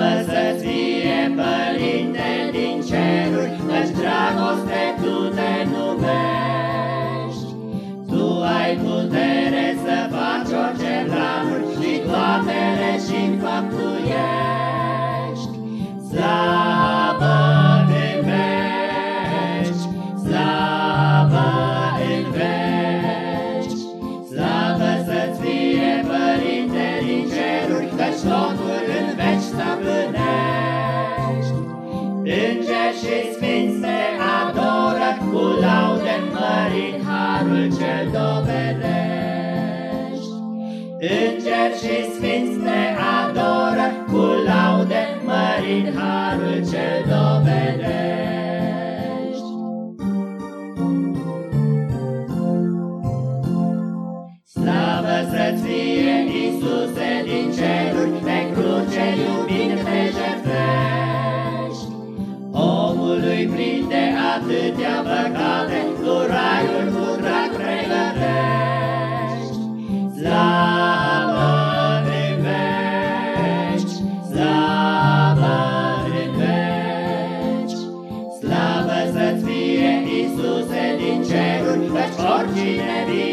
Slăvă-ți fie, Părinte, din ceruri, Căci dragoste tu te numești. Tu ai putere să faci orice planuri, Și toate le și înfăptuiești. Și sfinți te adoră, cu laude mărit harul cel dovedești. Îngeri și sfinți te adoră, cu laude mărit harul cel dovedești. Atâtea păcate, cu raiul cu drag pregătești. Slavă în veci, slavă în veci, slavă să-ți fie, Iisuse, din ceruri, căci oricine vine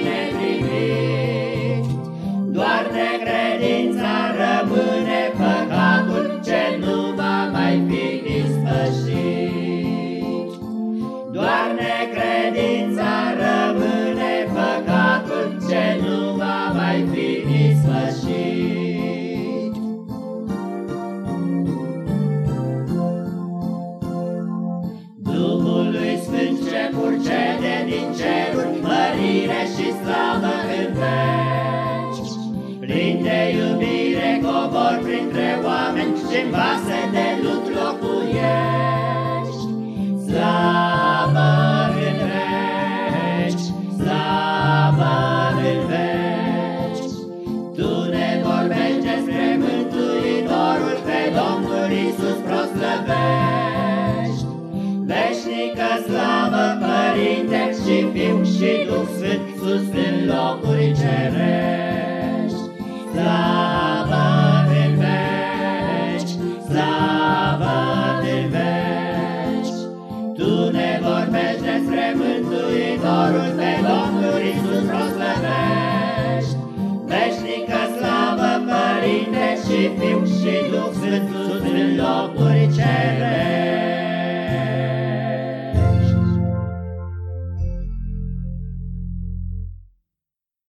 fi ispășit. Duhului Sfânt ce purcede din ceruri, mărire și slavă în veci. Plin de iubire cobor printre oameni și în vase de lut locuiești. Iisus proslăvești. Veșnică slavă, Părinte și Fiu și Duh Sfânt, sus în locuri cerești. Slavă viu și duh sfânt sus în locuri cele.